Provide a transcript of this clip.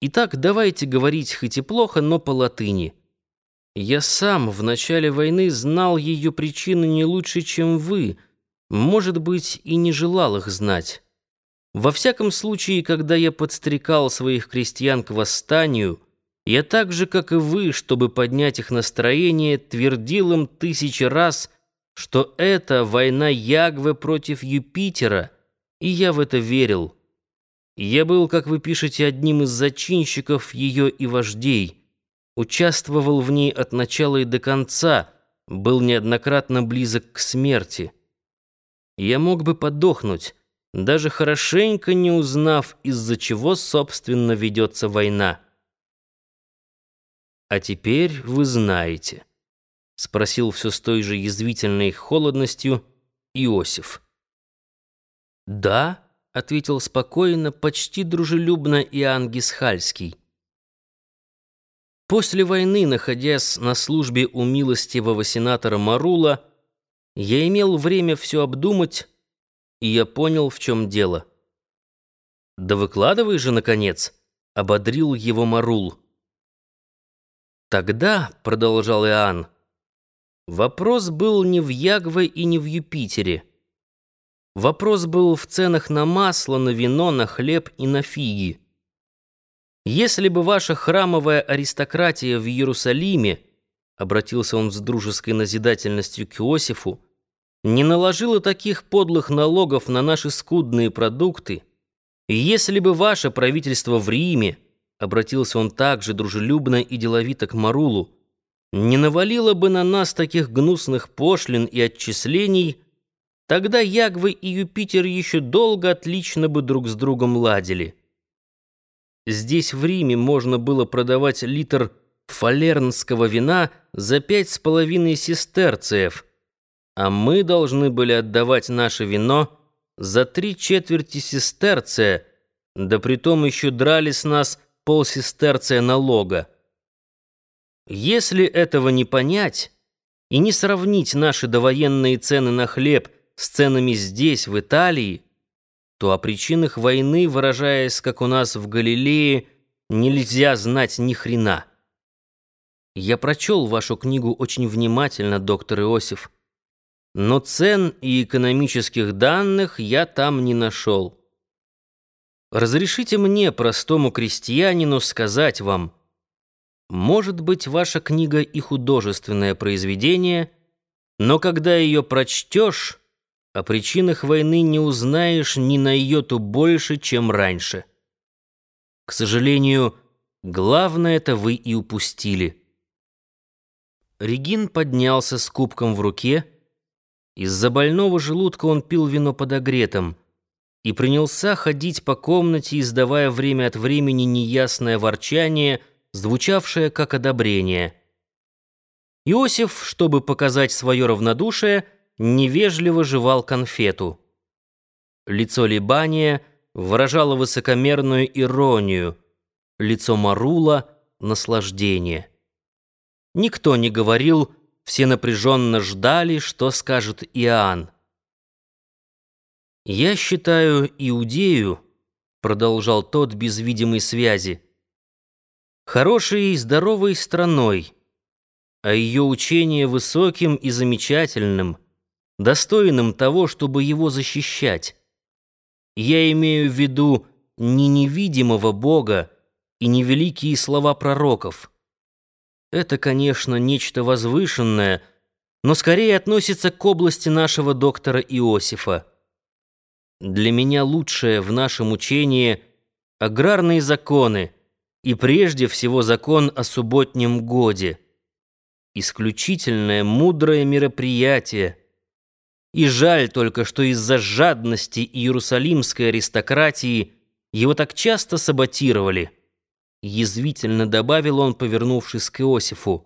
Итак, давайте говорить хоть и плохо, но по латыни. Я сам в начале войны знал ее причины не лучше, чем вы, может быть, и не желал их знать. Во всяком случае, когда я подстрекал своих крестьян к восстанию, я так же, как и вы, чтобы поднять их настроение, твердил им тысячи раз, что это война Ягвы против Юпитера, и я в это верил. Я был, как вы пишете, одним из зачинщиков ее и вождей, участвовал в ней от начала и до конца, был неоднократно близок к смерти. Я мог бы подохнуть, даже хорошенько не узнав, из-за чего, собственно, ведется война. «А теперь вы знаете», — спросил все с той же язвительной холодностью Иосиф. «Да», ответил спокойно, почти дружелюбно Иоанн Гисхальский. После войны, находясь на службе у милостивого сенатора Марула, я имел время все обдумать, и я понял, в чем дело. «Да выкладывай же, наконец!» — ободрил его Марул. «Тогда», — продолжал Иоанн, — «вопрос был не в Ягве и не в Юпитере». Вопрос был в ценах на масло, на вино, на хлеб и на фиги. Если бы ваша храмовая аристократия в Иерусалиме, обратился он с дружеской назидательностью к Иосифу, не наложила таких подлых налогов на наши скудные продукты, и если бы ваше правительство в Риме, обратился он также дружелюбно и деловито к Марулу, не навалило бы на нас таких гнусных пошлин и отчислений, Тогда Ягвы и Юпитер еще долго отлично бы друг с другом ладили. Здесь в Риме можно было продавать литр фалернского вина за пять с половиной сестерцев, а мы должны были отдавать наше вино за три четверти сестерция, да притом еще драли с нас полсестерция налога. Если этого не понять и не сравнить наши довоенные цены на хлеб с ценами здесь, в Италии, то о причинах войны, выражаясь, как у нас в Галилее, нельзя знать ни хрена. Я прочел вашу книгу очень внимательно, доктор Иосиф, но цен и экономических данных я там не нашел. Разрешите мне, простому крестьянину, сказать вам, может быть, ваша книга и художественное произведение, но когда ее прочтешь, о причинах войны не узнаешь ни на йоту больше, чем раньше. К сожалению, главное это вы и упустили. Регин поднялся с кубком в руке. Из-за больного желудка он пил вино подогретым и принялся ходить по комнате, издавая время от времени неясное ворчание, звучавшее как одобрение. Иосиф, чтобы показать свое равнодушие, невежливо жевал конфету. Лицо Либания выражало высокомерную иронию, лицо Марула — наслаждение. Никто не говорил, все напряженно ждали, что скажет Иоанн. «Я считаю Иудею», — продолжал тот без видимой связи, «хорошей и здоровой страной, а ее учение высоким и замечательным — достойным того, чтобы его защищать. Я имею в виду не невидимого Бога и не великие слова пророков. Это, конечно, нечто возвышенное, но скорее относится к области нашего доктора Иосифа. Для меня лучшее в нашем учении — аграрные законы и прежде всего закон о субботнем годе. Исключительное мудрое мероприятие — и жаль только, что из-за жадности иерусалимской аристократии его так часто саботировали. Язвительно добавил он, повернувшись к Иосифу.